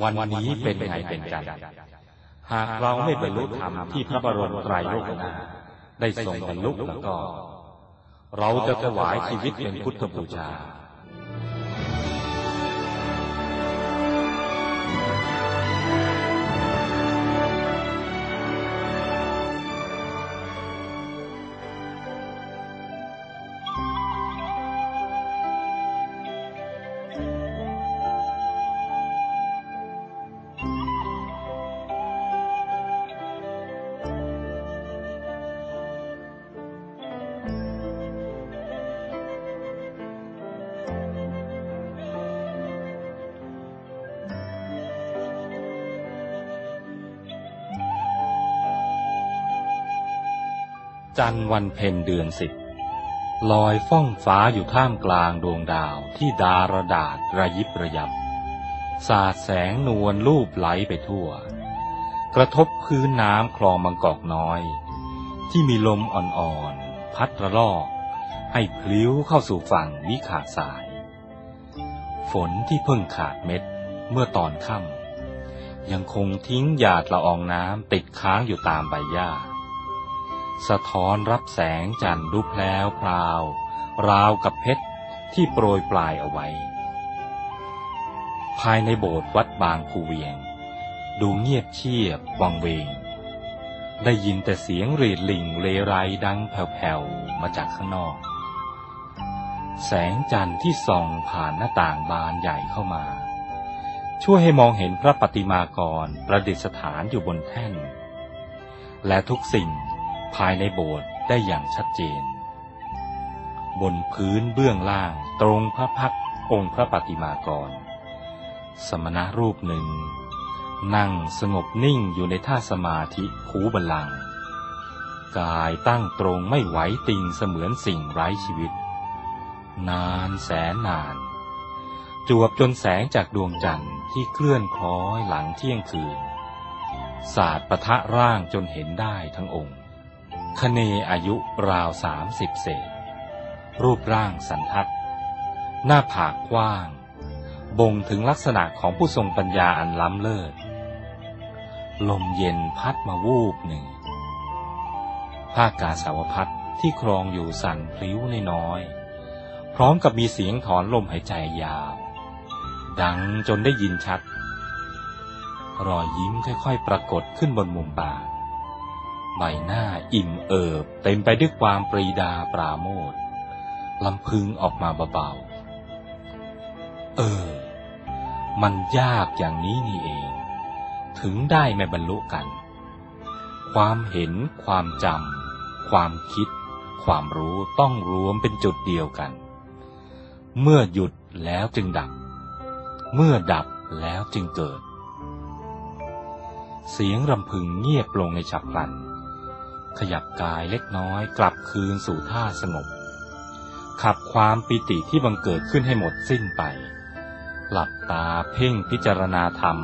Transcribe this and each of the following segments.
วันนี้เป็นไงเป็นกันหากเราไม่บรรลุธรรมที่พระบรมไตรโลกนาได้ทรงบรรลุแล้วก็ เราจะถวายชีวิตเป็นพุทธบูชา จันทร์วันเพ็ญเดือนสิบลอยฟ้องฟ้าอยู่ท่ามกลางดวงดาวที่ดาระดาษระยิบระยำสาดแสงนวลลูบไหลไปทั่ว กระทบพื้นน้ำคลองบางกอกน้อย ที่มีลมอ่อนๆ พัดระลอก ให้พลิ้วเข้าสู่ฝั่งวิขาสาย ฝนที่เพิ่งขาดเม็ดเมื่อตอนค่ำยังคงทิ้งหยาดละอองน้ำติดค้างอยู่ตามใบหญ้า สะท้อนรับแสงจันทร์รูปแพลวพราว ราวกับเพชรที่โปรยปลายเอาไว้ ภายในโบสถ์วัดบางคูเวียง ดูเงียบเชียบวังเวง ได้ยินแต่เสียงรีดลิงเลไรดังแผ่วๆมาจากข้างนอก แสงจันทร์ที่ส่องผ่านหน้าต่างบานใหญ่เข้ามา ช่วยให้มองเห็นพระปฏิมากรประดิษฐานอยู่บนแท่น และทุกสิ่ง ภายในโบสถ์ได้อย่างชัดเจน บนพื้นเบื้องล่างตรงพระพักองค์พระปฏิมากร สมณะรูปหนึ่ง นั่งสงบนิ่งอยู่ในท่าสมาธิคูบัลลัง กายตั้งตรงไม่ไหวติงเสมือนสิ่งไร้ชีวิต นานแสนนาน จวบจนแสงจากดวงจันทร์ที่เคลื่อนคล้อยหลังเที่ยงคืนสาดประทะร่างจนเห็นได้ทั้งองค์ คเนอายุราวสามสิบเศษ รูปร่างสันทัด หน้าผากกว้าง บ่งถึงลักษณะของผู้ทรงปัญญาอันล้ำเลิศ ลมเย็นพัดมาวูบหนึ่ง ผ้ากาสาวพัดที่ครองอยู่สั่นพลิ้วน้อยๆพร้อมกับมีเสียงถอนลมหายใจยาว ดังจนได้ยินชัด รอยยิ้มค่อยๆปรากฏขึ้นบนมุมปาก ใบหน้าอิ่มเอิบ เต็มไปด้วยความปรีดาปราโมทลำพึงออกมาเบาๆ เออ มันยากอย่างนี้นี่เอง ถึงได้ไม่บรรลุกัน ความเห็น ความจำ ความคิด ความรู้ต้องรวมเป็นจุดเดียวกัน เมื่อหยุดแล้วจึงดับ เมื่อดับแล้วจึงเกิด เสียงรำพึงเงียบลงในฉับพลัน ขยับกายเล็กน้อยกลับคืนสู่ท่าสงบ ขับความปิติที่บังเกิดขึ้นให้หมดสิ้นไป หลับตาเพ่งพิจารณาธรรม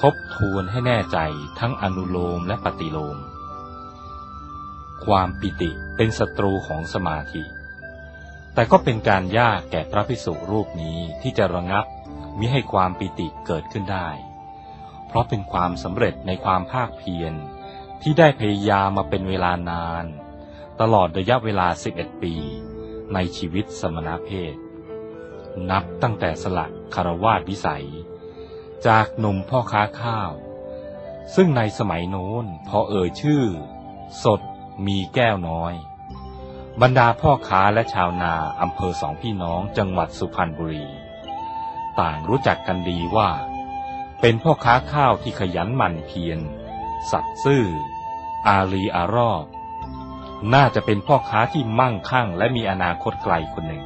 ทบทวนให้แน่ใจทั้งอนุโลมและปฏิโลม ความปิติเป็นศัตรูของสมาธิ แต่ก็เป็นการยากแก่พระภิกษุรูปนี้ที่จะระงับมิให้ความปิติเกิดขึ้นได้ เพราะเป็นความสำเร็จในความภาคเพียร ที่ได้พยายามมาเป็นเวลานาน ตลอดระยะเวลา 11 ปี ในชีวิตสมณเพศ นับตั้งแต่สละคารวาสวิสัย จากหนุ่มพ่อค้าข้าว ซึ่งในสมัยโน้นพอเอ่ยชื่อ สดมีแก้วน้อย บรรดาพ่อค้าและชาวนาอำเภอสองพี่น้องจังหวัดสุพรรณบุรี ต่างรู้จักกันดีว่า เป็นพ่อค้าข้าวที่ขยันหมั่นเพียร สัตย์ซื่อ อารีอารอบ น่าจะเป็นพ่อค้าที่มั่งคั่งและมีอนาคตไกลคนหนึ่ง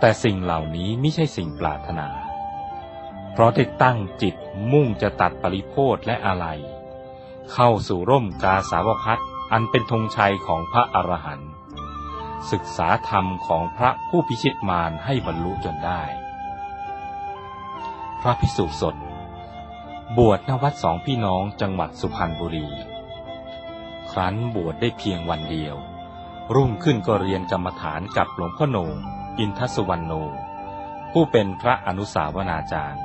แต่สิ่งเหล่านี้ไม่ใช่สิ่งปรารถนา เพราะได้ตั้งจิตมุ่งจะตัดปริโพธและอะไร เข้าสู่ร่มกาสาวพัดอันเป็นธงชัยของพระอรหันต์ศึกษาธรรมของพระผู้พิชิตมารให้บรรลุจนได้ พระพิสุสด บวชณวัดสองพี่น้องจังหวัดสุพรรณบุรี ครั้นบวชได้เพียงวันเดียว รุ่งขึ้นก็เรียนกรรมฐานกับหลวงพ่อโหนงอินทสุวรรณโน ผู้เป็นพระอนุสาวนาจารย์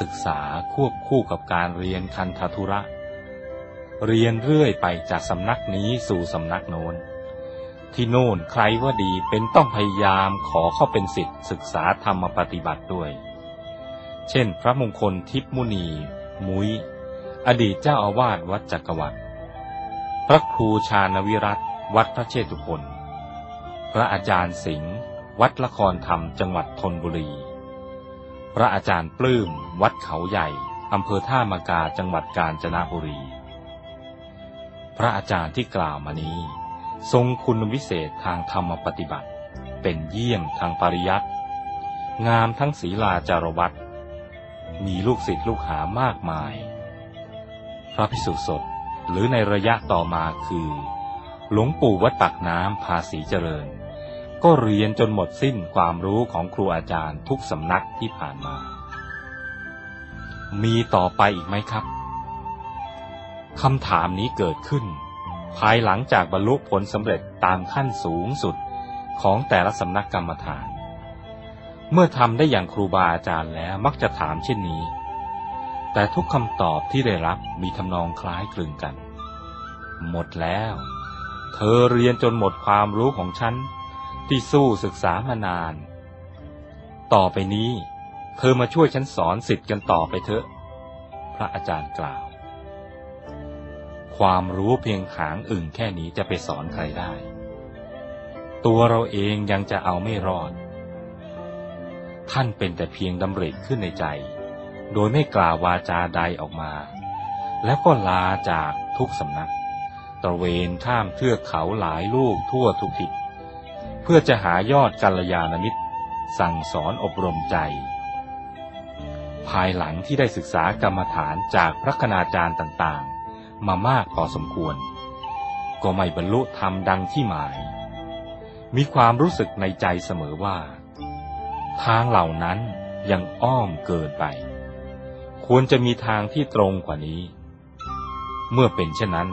ศึกษาควบคู่กับการเรียนคันธทุระ เรียนเรื่อยไปจากสำนักนี้สู่สำนักโน้น ที่โน่นใครว่าดีเป็นต้องพยายามขอเข้าเป็นสิทธิศึกษาธรรมปฏิบัติด้วย เช่น พระมงคลทิพมุนี มุย้ย อดีตเจ้าอาวาสวัดจักรวรรดิพระครูชาณวิรัตวัดพระเชตุพนพระอาจารย์สิงห์วัดละครธรรมจังหวัดธนบุรี พระอาจารย์ปลื้ม วัดเขาใหญ่อำเภอท่ามากาจังหวัดกาญจนบุรี พระอาจารย์ที่กล่าวมานี้ ทรงคุณวิเศษทางธรรมปฏิบัติ เป็นเยี่ยมทางปริยัติงามทั้งศีลาจารวัต มีลูกศิษย์ลูกหามากมาย พระพิสุสดหรือในระยะต่อมาคือ หลวงปู่วัดปากน้ำภาษีเจริญ ก็เรียนจนหมดสิ้นความรู้ของครูอาจารย์ทุกสำนักที่ผ่านมา มีต่อไปอีกไหมครับคำถามนี้เกิดขึ้น ภายหลังจากบรรลุผลสำเร็จตามขั้นสูงสุดของแต่ละสำนักกรรมฐาน เมื่อทำได้อย่างครูบาอาจารย์แล้วมักจะถามเช่นนี้ แต่ทุกคำตอบที่ได้รับมีทำนองคล้ายคลึงกัน หมดแล้ว เธอเรียนจนหมดความรู้ของฉัน ที่สู้ศึกษามานาน ต่อไปนี้ เธอมาช่วยฉันสอนสิทธิ์กันต่อไปเถอะ พระอาจารย์กล่าว ความรู้เพียงหางอึ่งแค่นี้จะไปสอนใครได้ ตัวเราเองยังจะเอาไม่รอด ท่านเป็นแต่เพียงดำริขึ้นในใจ โดยไม่กล่าววาจาใดออกมา แล้วก็ลาจากทุกสำนัก ตระเวนข้ามเทือกเขาหลายลูกทั่วทุกทิศเพื่อจะหายอดกัลยาณมิตร สั่งสอนอบรมใจ ภายหลังที่ได้ศึกษากรรมฐานจากพระคณาจารย์ต่างๆ มามากพอสมควร ก็ไม่บรรลุธรรมดังที่หมาย มีความรู้สึกในใจเสมอว่า ทางเหล่านั้นยังอ้อมเกินไป ควรจะมีทางที่ตรงกว่านี้ เมื่อเป็นเช่นนั้น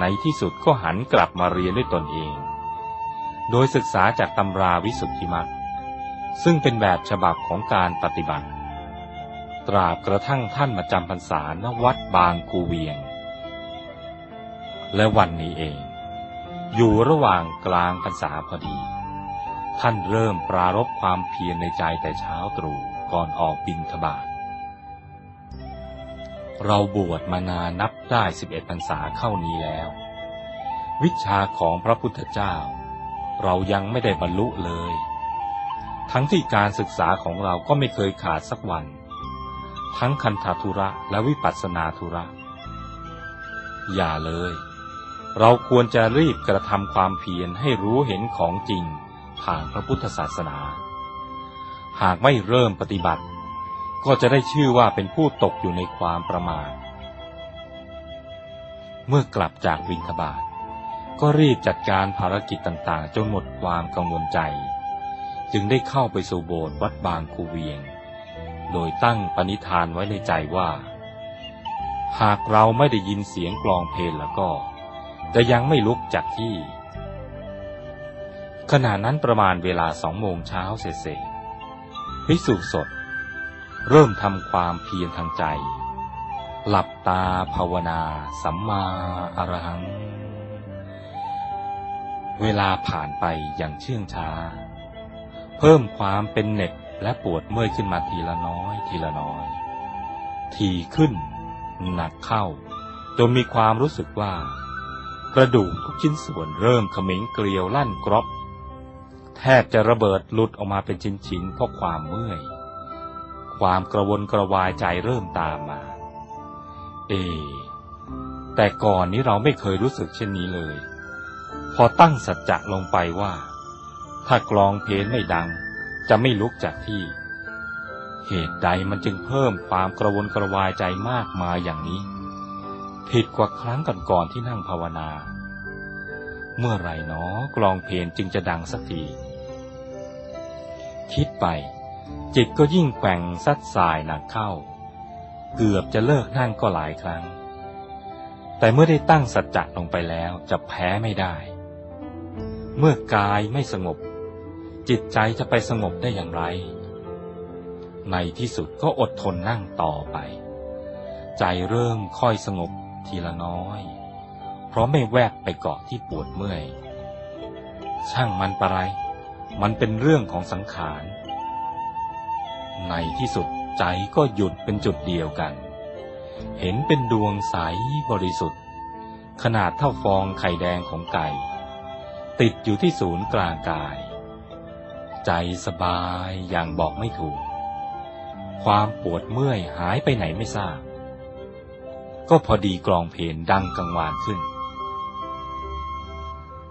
ในที่สุดก็หันกลับมาเรียนด้วยตนเอง โดยศึกษาจากตำราวิสุทธิมรรคซึ่งเป็นแบบฉบับของการปฏิบัติ ตราบกระทั่งท่านมาจำพรรษาณวัดบางกูเวียง และวันนี้เอง อยู่ระหว่างกลางพรรษาพอดี ท่านเริ่มปรารบความเพียรในใจแต่เช้าตรู่ก่อนออกบินทบาทเราบวชมานานนับได้สิบเอ็ดพรรษาเข้านี้แล้ว วิชาของพระพุทธเจ้า เรายังไม่ได้บรรลุเลย ทั้งที่การศึกษาของเราก็ไม่เคยขาดสักวัน ทั้งคันธทุระและวิปัสสนาธุระ อย่าเลย เราควรจะรีบกระทำความเพียรให้รู้เห็นของจริง ทางพระพุทธศาสนา หากไม่เริ่มปฏิบัติ ก็จะได้ชื่อว่าเป็นผู้ตกอยู่ในความประมาท เมื่อกลับจากวินทบาทก็รีบจัดการภารกิจต่างๆ จนหมดความกังวลใจ จึงได้เข้าไปสู่โบสถ์วัดบางคูเวียง โดยตั้งปณิธานไว้ในใจว่า หากเราไม่ได้ยินเสียงกลองเพลงแล้วก็ จะยังไม่ลุกจากที่ ขณะนั้นประมาณเวลาสองโมงเช้าเศษพิสุสด เริ่มทำความเพียรทางใจ หลับตาภาวนา สัมมาอรหัง เวลาผ่านไปอย่างเชื่องช้า เพิ่มความเป็นเหน็บและปวดเมื่อยขึ้นมาทีละน้อยทีละน้อย ทีขึ้น หนักเข้า จนมีความรู้สึกว่า กระดูกทุกชิ้นส่วนเริ่มขมิงเกลียวลั่นกรอบ แทบจะระเบิดหลุดออกมาเป็นชิ้นๆเพราะความเมื่อย ความกระวนกระวายใจเริ่มตามมา เอ แต่ก่อนนี้เราไม่เคยรู้สึกเช่นนี้เลย พอตั้งสัจจะลงไปว่า ถ้ากลองเพลนไม่ดัง จะไม่ลุกจากที่ เหตุใดมันจึงเพิ่มความกระวนกระวายใจมากมายอย่างนี้ ผิดกว่าครั้งก่อนๆที่นั่งภาวนาเมื่อไรเนอกลองเพลนจึงจะดังสักที คิดไป จิตก็ยิ่งแกว่งซัดสายหนักเข้า เกือบจะเลิกนั่งก็หลายครั้ง แต่เมื่อได้ตั้งสัจจะลงไปแล้วจะแพ้ไม่ได้ เมื่อกายไม่สงบ จิตใจจะไปสงบได้อย่างไร ในที่สุดก็อดทนนั่งต่อไป ใจเริ่มค่อยสงบทีละน้อย เพราะไม่แวบไปเกาะที่ปวดเมื่อย ช่างมันปะไร มันเป็นเรื่องของสังขาร ในที่สุดใจก็หยุดเป็นจุดเดียวกัน เห็นเป็นดวงใสบริสุทธิ์ ขนาดเท่าฟองไข่แดงของไก่ ติดอยู่ที่ศูนย์กลางกาย ใจสบายอย่างบอกไม่ถูก ความปวดเมื่อยหายไปไหนไม่ทราบ ก็พอดีกลองเพลงดังกังวานขึ้น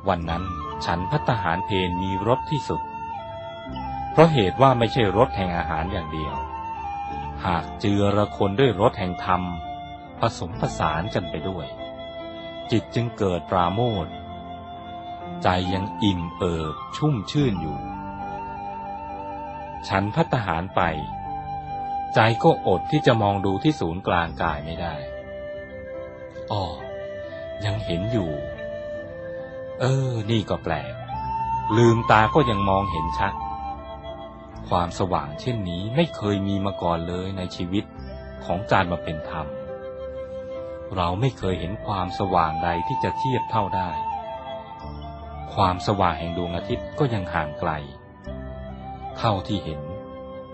วันนั้น ฉันพัตหารเพลมีรสที่สุด เพราะเหตุว่าไม่ใช่รสแห่งอาหารอย่างเดียว หากเจือระคนด้วยรสแห่งธรรม ผสมผสานกันไปด้วย จิตจึงเกิดปราโมทใจยังอิ่มเอิบชุ่มชื่นอยู่ ฉันพัตหารไป ใจก็อดที่จะมองดูที่ศูนย์กลางกายไม่ได้อ๋อยังเห็นอยู่ เออ นี่ก็แปลก ลืมตาก็ยังมองเห็นชัด ความสว่างเช่นนี้ไม่เคยมีมาก่อนเลยในชีวิตของการมาเป็นธรรม เราไม่เคยเห็นความสว่างใดที่จะเทียบเท่าได้ ความสว่างแห่งดวงอาทิตย์ก็ยังห่างไกล เท่าที่เห็น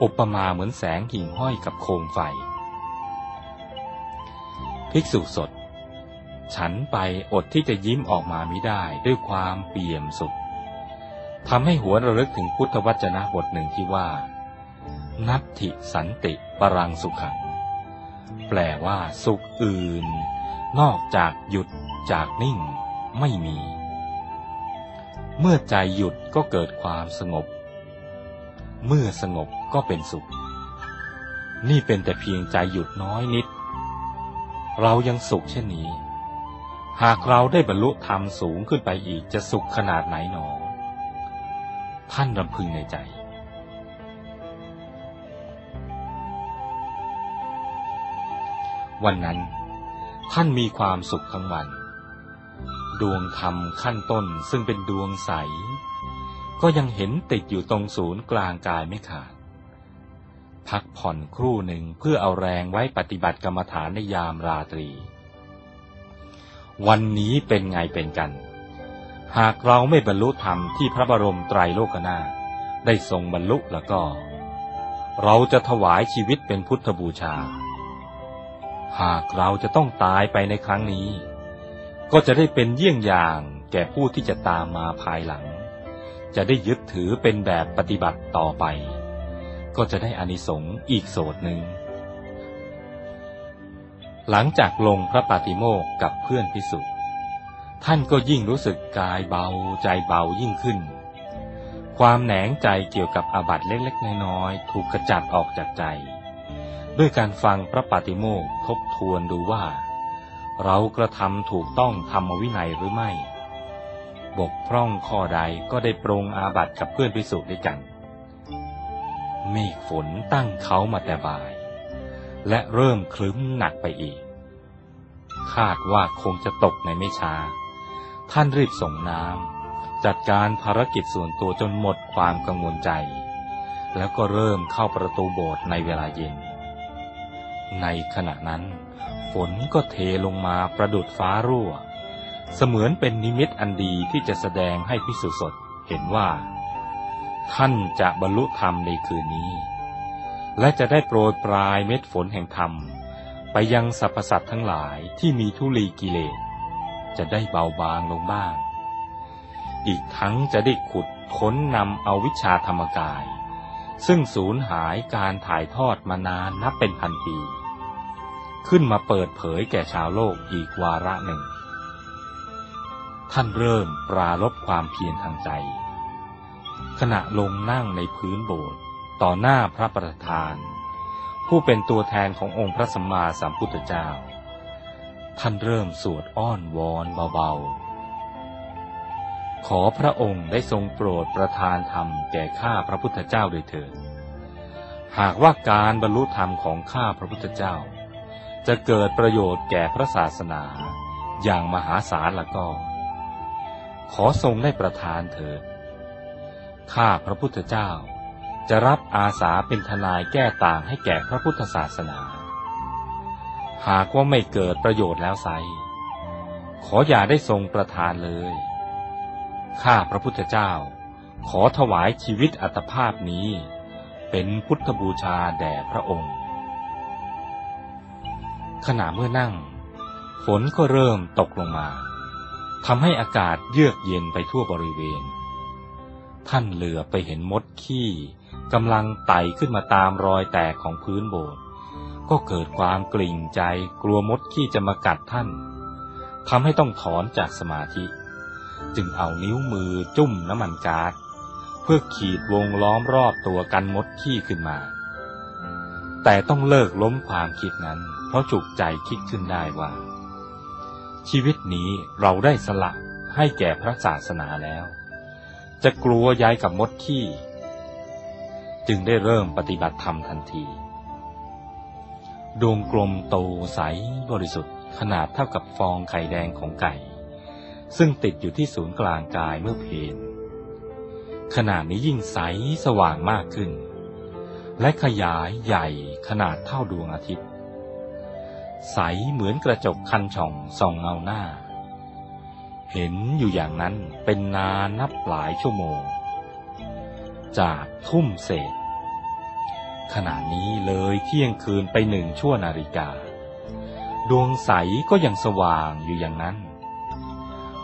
อุปมาเหมือนแสงหิ่งห้อยกับโคมไฟ ภิกษุสด ฉันไปอดที่จะยิ้มออกมาไม่ได้ด้วยความเปี่ยมสุขทำให้หัวระลึกถึงพุทธวจนะบทหนึ่งที่ว่า นัตถิสันติปรังสุขัง แปลว่าสุขอื่น นอกจากหยุดจากนิ่งไม่มี เมื่อใจหยุดก็เกิดความสงบ เมื่อสงบก็เป็นสุข นี่เป็นแต่เพียงใจหยุดน้อยนิด เรายังสุขเช่นนี้ หากเราได้บรรลุธรรมสูงขึ้นไปอีกจะสุขขนาดไหนหนอ ท่านรำพึงในใจ วันนั้น ท่านมีความสุขทั้งวัน ดวงธรรมขั้นต้นซึ่งเป็นดวงใส ก็ยังเห็นติดอยู่ตรงศูนย์กลางกายไม่ขาด พักผ่อนครู่หนึ่งเพื่อเอาแรงไว้ปฏิบัติกรรมฐานในยามราตรี วันนี้เป็นไงเป็นกัน หากเราไม่บรรลุธรรมที่พระบรมไตรโลกนาได้ทรงบรรลุแล้วก็ เราจะถวายชีวิตเป็นพุทธบูชา หากเราจะต้องตายไปในครั้งนี้ ก็จะได้เป็นเยี่ยงอย่างแก่ผู้ที่จะตามมาภายหลัง จะได้ยึดถือเป็นแบบปฏิบัติต่อไป ก็จะได้อานิสงส์อีกโสดหนึ่ง หลังจากลงพระปาติโมกกับเพื่อนพิสุทธิ์ท่านก็ยิ่งรู้สึกกายเบาใจเบายิ่งขึ้น ความแหนงใจเกี่ยวกับอาบัติเล็กๆ น้อยๆ ถูกขจัดออกจากใจ ด้วยการฟังพระปาติโมกทบทวนดูว่า เรากระทำถูกต้องธรรมวินัยหรือไม่ บกพร่องข้อใดก็ได้ปรงอาบัติกับเพื่อนพิสุทธิ์ด้วยกัน เมฆฝนตั้งเขามาแต่บ่าย และเริ่มคลึ้มหนักไปอีก คาดว่าคงจะตกในไม่ช้า ท่านรีบส่งน้ำจัดการภารกิจส่วนตัวจนหมดความกังวลใจ แล้วก็เริ่มเข้าประตูโบสถ์ในเวลาเย็น ในขณะนั้น ฝนก็เทลงมาประดุดฟ้ารั่ว เสมือนเป็นนิมิตอันดีที่จะแสดงให้พิสุสดเห็นว่า ท่านจะบรรลุธรรมในคืนนี้ และจะได้โปรยปลายเม็ดฝนแห่งธรรม ไปยังสรรพสัตว์ทั้งหลายที่มีทุลีกิเลสจะได้เบาบางลงบ้าง อีกทั้งจะได้ขุดค้นนำเอาวิชาธรรมกาย ซึ่งสูญหายการถ่ายทอดมานานนับเป็นพันปี ขึ้นมาเปิดเผยแก่ชาวโลกอีกวาระหนึ่ง ท่านเริ่มปราลบความเพียรทางใจ ขณะลงนั่งในพื้นโบสถ์ ต่อหน้าพระประธาน ผู้เป็นตัวแทนขององค์พระสัมมาสัมพุทธเจ้า ท่านเริ่มสวดอ้อนวอนเบาๆ ขอพระองค์ได้ทรงโปรดประทานธรรมแก่ข้าพระพุทธเจ้าโดยเถิดหากว่าการบรรลุธรรมของข้าพระพุทธเจ้า จะเกิดประโยชน์แก่พระศาสนาอย่างมหาศาลละก็ ขอทรงได้ประทานเถิดข้าพระพุทธเจ้า จะรับอาสาเป็นทนายแก้ต่างให้แก่พระพุทธศาสนา หากว่าไม่เกิดประโยชน์แล้วไซขออย่าได้ทรงประทานเลย ข้าพระพุทธเจ้า ขอถวายชีวิตอัตภาพนี้ เป็นพุทธบูชาแด่พระองค์ ขณะเมื่อนั่ง ฝนก็เริ่มตกลงมาทำให้อากาศเยือกเย็นไปทั่วบริเวณ ท่านเหลือไปเห็นมดขี้ กำลังไต่ขึ้นมาตามรอยแตกของพื้นโบสถ์ก็เกิดความกลิ่งใจกลัวมดขี้จะมากัดท่านทำให้ต้องถอนจากสมาธิ จึงเอานิ้วมือจุ่มน้ำมันก๊าซเพื่อขีดวงล้อมรอบตัวกันมดขี้ขึ้นมา แต่ต้องเลิกล้มความคิดนั้น เพราะจุกใจคิดขึ้นได้ว่า ชีวิตนี้เราได้สละให้แก่พระศาสนาแล้ว จะกลัวย้ายกับมดขี้ จึงได้เริ่มปฏิบัติธรรมทันที ดวงกลมโตใสบริสุทธิ์ขนาดเท่ากับฟองไข่แดงของไก่ ซึ่งติดอยู่ที่ศูนย์กลางกายเมื่อเพนขนาดนี้ยิ่งใสสว่างมากขึ้น และขยายใหญ่ขนาดเท่าดวงอาทิตย์ ใสเหมือนกระจกคันช่องส่องเงาหน้า เห็นอยู่อย่างนั้นเป็นนานนับหลายชั่วโมง จากทุ่มเศษ ขณะนี้เลยเที่ยงคืนไปหนึ่งชั่วนาฬิกา ดวงใสก็ยังสว่างอยู่อย่างนั้น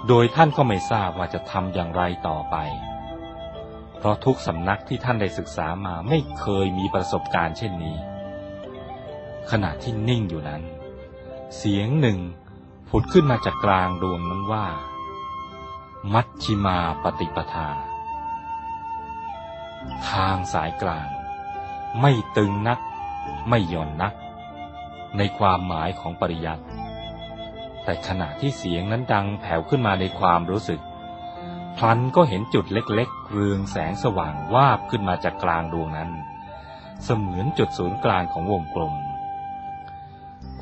โดยท่านก็ไม่ทราบว่าจะทำอย่างไรต่อไป เพราะทุกสำนักที่ท่านได้ศึกษามาไม่เคยมีประสบการณ์เช่นนี้ ขณะที่นิ่งอยู่นั้น เสียงหนึ่งผุดขึ้นมาจากกลางดวงนั้นว่า มัชชิมาปฏิปทา ทางสายกลาง ไม่ตึงนัก ไม่หย่อนนัก ในความหมายของปริยัติแต่ขณะที่เสียงนั้นดังแผ่วขึ้นมาในความรู้สึก พลันก็เห็นจุดเล็กๆ เรืองแสงสว่างวาบขึ้นมาจากกลางดวงนั้น เสมือนจุดศูนย์กลางของวงกลม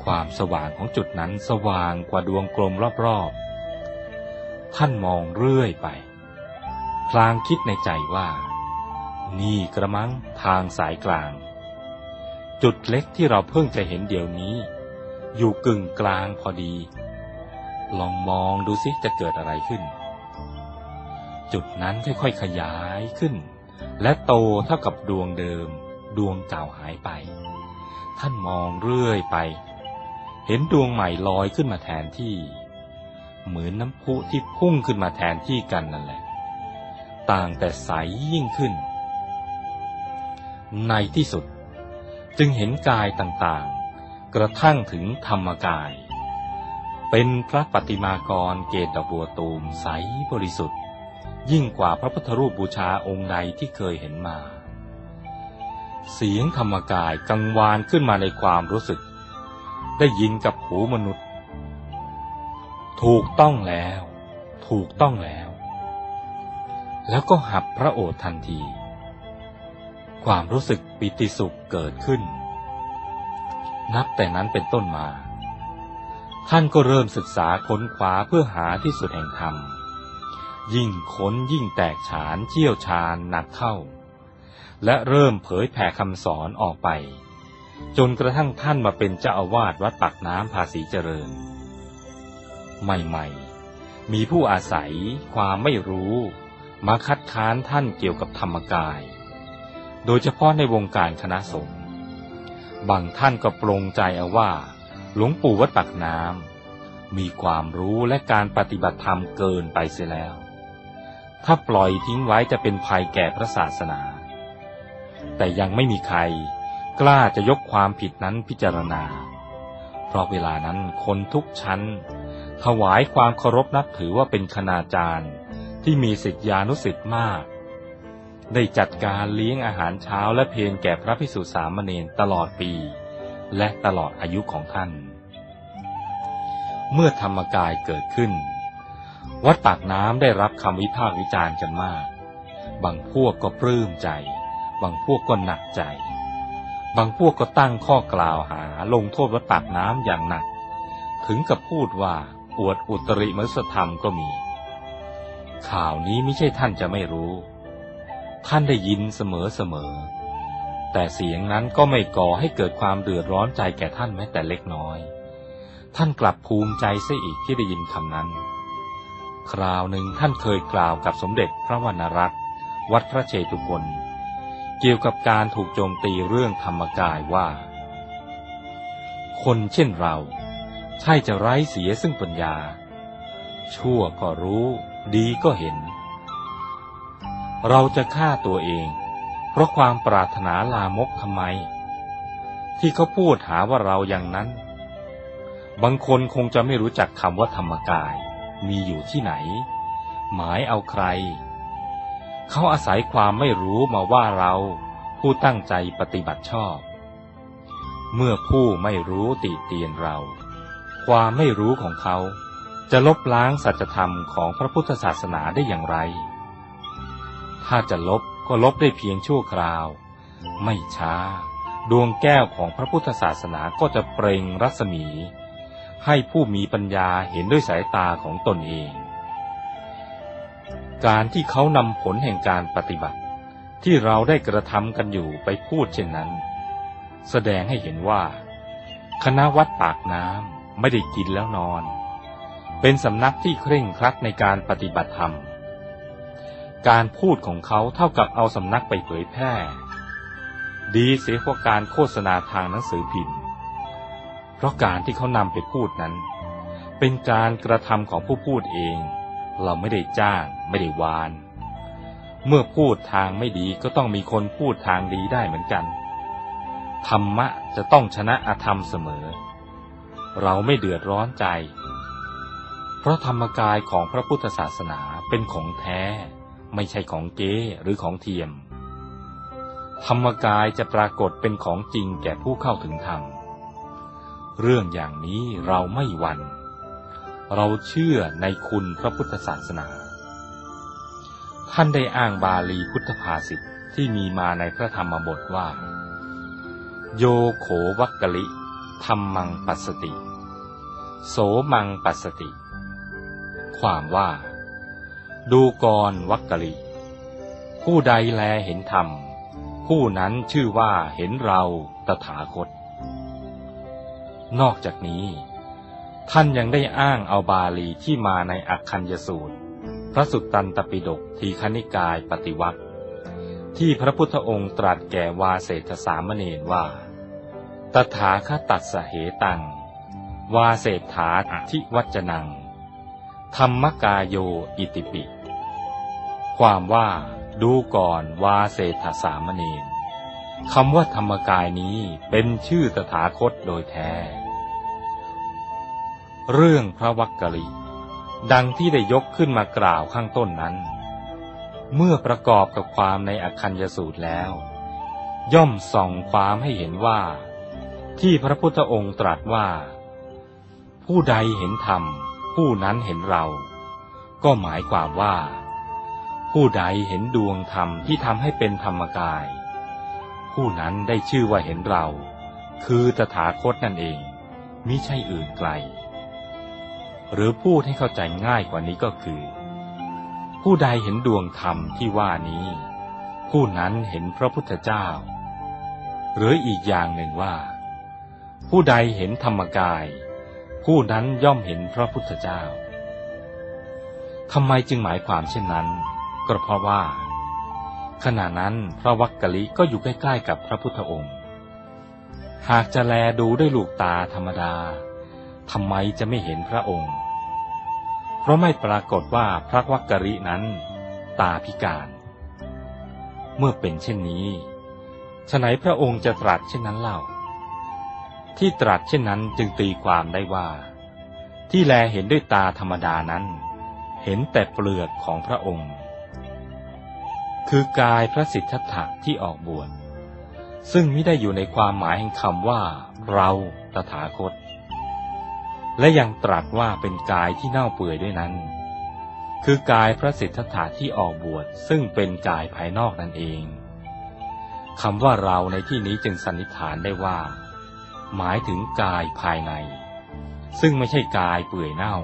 ความสว่างของจุดนั้นสว่างกว่าดวงกลมรอบๆ ท่านมองเรื่อยไป พลางคิดในใจว่า นี่กระมังทางสายกลาง จุดเล็กที่เราเพิ่งจะเห็นเดี๋ยวนี้ อยู่กึ่งกลางพอดี ลองมองดูสิจะเกิดอะไรขึ้น จุดนั้นค่อยๆขยายขึ้น และโตเท่ากับดวงเดิม ดวงเก่าหายไป ท่านมองเรื่อยไป เห็นดวงใหม่ลอยขึ้นมาแทนที่ เหมือนน้ำพุที่พุ่งขึ้นมาแทนที่กันนั่นแหละ ต่างแต่ใสยิ่งขึ้น ในที่สุด จึงเห็นกายต่างๆ กระทั่งถึงธรรมกาย เป็นพระปฏิมากรเกตดอกบัวตูมใสบริสุทธิ์ ยิ่งกว่าพระพุทธรูปบูชาองค์ใดที่เคยเห็นมา เสียงธรรมกายกังวานขึ้นมาในความรู้สึก ได้ยินกับหูมนุษย์ ถูกต้องแล้ว ถูกต้องแล้ว แล้วก็หับพระโอษฐ์ทันที ความรู้สึกปิติสุขเกิดขึ้น นับแต่นั้นเป็นต้นมา ท่านก็เริ่มศึกษาค้นคว้าเพื่อหาที่สุดแห่งธรรม ยิ่งค้นยิ่งแตกฉานเชี่ยวชาญหนักเข้า และเริ่มเผยแผ่คำสอนออกไป จนกระทั่งท่านมาเป็นเจ้าอาวาสวัดปักน้ำภาษีเจริญ ใหม่ๆ มีผู้อาศัยความไม่รู้มาคัดค้านท่านเกี่ยวกับธรรมกาย โดยเฉพาะในวงการคณะสงฆ์บางท่านก็ปรงใจเอาว่า หลวงปู่วัดปักน้ำมีความรู้และการปฏิบัติธรรมเกินไปเสียแล้ว ถ้าปล่อยทิ้งไว้จะเป็นภัยแก่พระศาสนา แต่ยังไม่มีใครกล้าจะยกความผิดนั้นพิจารณา เพราะเวลานั้นคนทุกชั้น ถวายความเคารพนับถือว่าเป็นคณาจารย์ที่มีสิทธิานุสิทธิ์มาก ได้จัดการเลี้ยงอาหารเช้าและเพลแก่พระพิสุสามเณรตลอดปี และตลอดอายุของท่าน เมื่อธรรมกายเกิดขึ้น วัดปากน้ำได้รับคำวิพากษ์วิจารณ์กันมาก บางพวกก็ปลื้มใจ บางพวกก็หนักใจ บางพวกก็ตั้งข้อกล่าวหาลงโทษวัดปากน้ำอย่างหนัก ถึงกับพูดว่าอวดอุตริมนุสธรรมก็มี ข่าวนี้ไม่ใช่ท่านจะไม่รู้ ท่านได้ยินเสมอเสมอ แต่เสียงนั้นก็ไม่ก่อให้เกิดความเดือดร้อนใจแก่ท่านแม้แต่เล็กน้อย ท่านกลับภูมิใจเสียอีกที่ได้ยินคำนั้น คราวหนึ่งท่านเคยกล่าวกับสมเด็จพระวรรณรัตน์วัดพระเชตุพนเกี่ยวกับการถูกโจมตีเรื่องธรรมกายว่า คนเช่นเราใช่จะไร้เสียซึ่งปัญญา ชั่วก็รู้ ดีก็เห็น เราจะฆ่าตัวเอง เพราะความปรารถนาลามกทำไม ที่เขาพูดหาว่าเราอย่างนั้น บางคนคงจะไม่รู้จักคำว่าธรรมกาย มีอยู่ที่ไหน หมายเอาใคร เขาอาศัยความไม่รู้มาว่าเราผู้ตั้งใจปฏิบัติชอบ เมื่อผู้ไม่รู้ติเตียนเรา ความไม่รู้ของเขาจะลบล้างสัจธรรมของพระพุทธศาสนาได้อย่างไร ถ้าจะลบก็ลบได้เพียงชั่วคราว ไม่ช้า ดวงแก้วของพระพุทธศาสนาก็จะเปล่งรัศมี ให้ผู้มีปัญญาเห็นด้วยสายตาของตนเอง การที่เขานำผลแห่งการปฏิบัติ ที่เราได้กระทำกันอยู่ไปพูดเช่นนั้น แสดงให้เห็นว่า คณะวัดปากน้ำไม่ได้กินแล้วนอน เป็นสำนักที่เคร่งครัดในการปฏิบัติธรรม การพูดของเขาเท่ากับเอาสำนักไปเผยแพร่ ดีเสียกว่าการโฆษณาทางหนังสือพิมพ์ เพราะการที่เขานำไปพูดนั้น เป็นการกระทำของผู้พูดเอง เราไม่ได้จ้าง ไม่ได้วาน เมื่อพูดทางไม่ดีก็ต้องมีคนพูดทางดีได้เหมือนกัน ธรรมะจะต้องชนะอธรรมเสมอ เราไม่เดือดร้อนใจ เพราะธรรมกายของพระพุทธศาสนาเป็นของแท้ ไม่ใช่ของเก๊หรือของเทียม ธรรมกายจะปรากฏเป็นของจริงแก่ผู้เข้าถึงธรรม เรื่องอย่างนี้เราไม่หวัน่น เราเชื่อในคุณพระพุทธศาสนา ท่านได้อ้างบาลีพุทธภาษิตที่มีมาในพระธรรมบทว่า โยโขวักกลิธรรมังปัสสติ โสมังปัสสติ ความว่า ดูกรวักกะลิผู้ใดแลเห็นธรรม ผู้นั้นชื่อว่าเห็นเราตถาคต นอกจากนี้ ท่านยังได้อ้างเอาบาลีที่มาในอักคัญยสูตร พระสุตตันตปิฎกทีคณิกายปฏิวัติที่พระพุทธองค์ตรัสแก่วาเศรษฐสามเณรว่า ตถาคตัสเหตัง วาเศรษฐาทิวัจนัง ธรรมกายโยอิติปิ ความว่าดูก่อนวาเศธสามเณรคำว่าธรรมกายนี้เป็นชื่อตถาคตโดยแท้ เรื่องพระวักกะลิดังที่ได้ยกขึ้นมากล่าวข้างต้นนั้น เมื่อประกอบกับความในอคัญญสูตรแล้ว ย่อมส่องความให้เห็นว่า ที่พระพุทธองค์ตรัสว่า ผู้ใดเห็นธรรม ผู้นั้นเห็นเรา ก็หมายความว่า ผู้ใดเห็นดวงธรรมที่ทำให้เป็นธรรมกาย ผู้นั้นได้ชื่อว่าเห็นเรา คือตถาคตนั่นเองมิใช่อื่นไกล หรือพูดให้เข้าใจง่ายกว่านี้ก็คือ ผู้ใดเห็นดวงธรรมที่ว่านี้ ผู้นั้นเห็นพระพุทธเจ้า หรืออีกอย่างหนึ่งว่า ผู้ใดเห็นธรรมกาย ผู้นั้นย่อมเห็นพระพุทธเจ้าทำไมจึงหมายความเช่นนั้น ก็เพราะว่า ขณะนั้นพระวักกะลิก็อยู่ใกล้ๆกับพระพุทธองค์ หากจะแลดูด้วยลูกตาธรรมดาทำไมจะไม่เห็นพระองค์ เพราะไม่ปรากฏว่าพระวักกะลินั้น ตาพิการ เมื่อเป็นเช่นนี้ฉไหนพระองค์จะตรัสเช่นนั้นเล่า ที่ตรัสเช่นนั้นจึงตีความได้ว่า ที่แลเห็นด้วยตาธรรมดานั้น เห็นแต่เปลือกของพระองค์ คือกายพระสิทธัตถะที่ออกบวชซึ่งไม่ได้อยู่ในความหมายแห่งคำว่า เราตถาคต และยังตรัสว่าเป็นกายที่เน่าเปื่อยด้วยนั้น คือกายพระสิทธัตถะที่ออกบวชซึ่งเป็นกายภายนอกนั่นเองคำว่าเราในที่นี้จึงสันนิษฐานได้ว่า หมายถึงกายภายใน ซึ่งไม่ใช่กายเปื่อยเน่า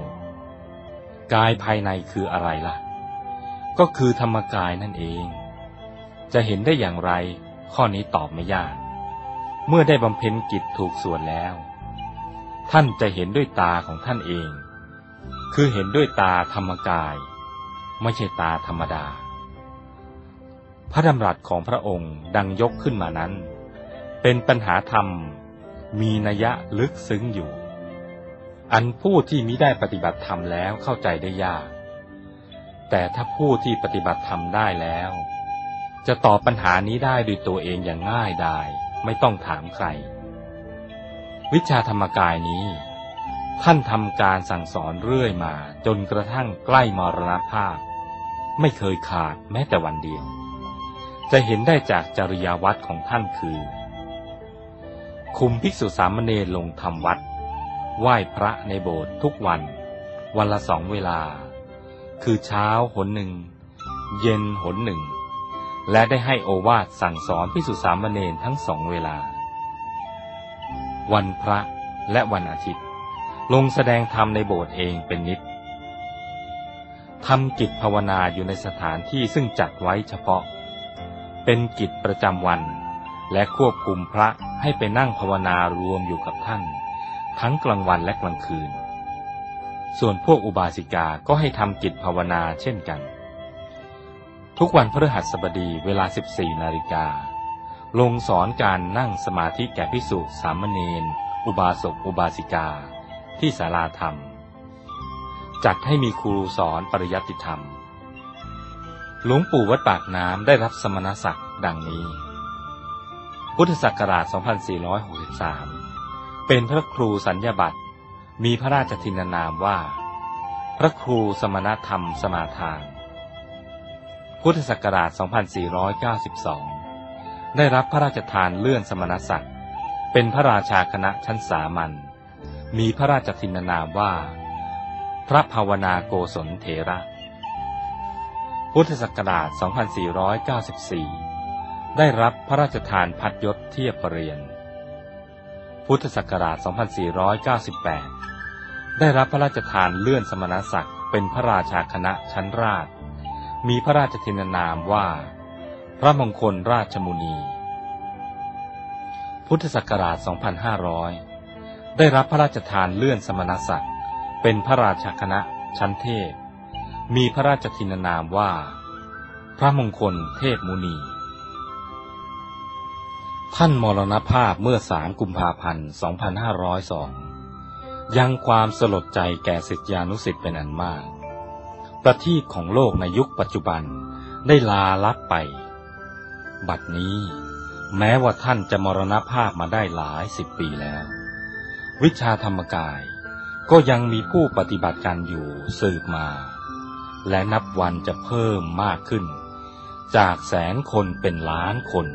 กายภายในคืออะไรล่ะ ก็คือธรรมกายนั่นเอง จะเห็นได้อย่างไรข้อนี้ตอบไม่ยาก เมื่อได้บำเพ็ญกิจถูกส่วนแล้ว ท่านจะเห็นด้วยตาของท่านเอง คือเห็นด้วยตาธรรมกาย ไม่ใช่ตาธรรมดา พระดำรัสของพระองค์ดังยกขึ้นมานั้น เป็นปัญหาธรรมมีนัยะลึกซึ้งอยู่ อันผู้ที่มิได้ปฏิบัติธรรมแล้วเข้าใจได้ยาก แต่ถ้าผู้ที่ปฏิบัติธรรมได้แล้ว จะตอบปัญหานี้ได้ด้วยตัวเองอย่างง่ายดายไม่ต้องถามใคร วิชาธรรมกายนี้ ท่านทำการสั่งสอนเรื่อยมาจนกระทั่งใกล้มรณภาพ ไม่เคยขาดแม้แต่วันเดียว จะเห็นได้จากจริยาวัดของท่านคือ คุมภิกษุสามเณรลงทำวัด ไหว้พระในโบสถ์ทุกวัน วันละสองเวลา คือเช้าหนหนึ่ง เย็นหนหนึ่ง และได้ให้โอวาทสั่งสอนภิกษุสามเณรทั้งสองเวลา วันพระและวันอาทิตย์ ลงแสดงธรรมในโบสถ์เองเป็นนิดทำกิจภาวนาอยู่ในสถานที่ซึ่งจัดไว้เฉพาะ เป็นกิจประจำวัน และควบคุมพระให้ไปนั่งภาวนารวมอยู่กับท่าน ทั้งกลางวันและกลางคืน ส่วนพวกอุบาสิกาก็ให้ทำกิจภาวนาเช่นกัน ทุกวันพฤหัสบดีเวลา 14 นาฬิกา ลงสอนการนั่งสมาธิแก่พิสุสามเณรอุบาสกอุบาสิกา ที่ศาลาธรรม จัดให้มีครูสอนปริยัติธรรม หลวงปู่วัดปากน้ำได้รับสมณศักดิ์ดังนี้ พุทธศักราช 2463 เป็นพระครูสัญญาบัตร มีพระราชทินานามว่า พระครูสมณธรรมสมาทาน พุทธศักราช 2492 ได้รับพระราชทานเลื่อนสมณศักดิ์ เป็นพระราชาคณะชั้นสามัญ มีพระราชทินานามว่า พระภาวนาโกศลเถระ พุทธศักราช 2494 ได้รับพระราชทานพัดยศเทียบประเรียนพุทธศักราช 2498 ได้รับพระราชทานเลื่อนสมณศักดิ์เป็นพระราชาคณะชั้นราช มีพระราชทินานามว่า พระมงคลราชมุนี พุทธศักราช 2500 ได้รับพระราชทานเลื่อนสมณศักดิ์เป็นพระราชาคณะชั้นเทพ มีพระราชทินานามว่า พระมงคลเทพมุนี ท่านมรณภาพเมื่อสามกุมภาพันธ์ 2502 ยังความสลดใจแก่ศิษยานุศิษย์เป็นอันมาก ประทีปของโลกในยุคปัจจุบันได้ลาลับไป บัดนี้ แม้ว่าท่านจะมรณภาพมาได้หลายสิบปีแล้ว วิชาธรรมกายก็ยังมีผู้ปฏิบัติการอยู่สืบมา และนับวันจะเพิ่มมากขึ้น จากแสนคนเป็นล้านคน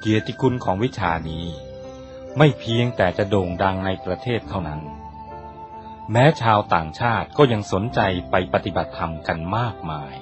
เกียรติคุณของวิชานี้ ไม่เพียงแต่จะโด่งดังในประเทศเท่านั้น แม้ชาวต่างชาติก็ยังสนใจไปปฏิบัติธรรมกันมากมาย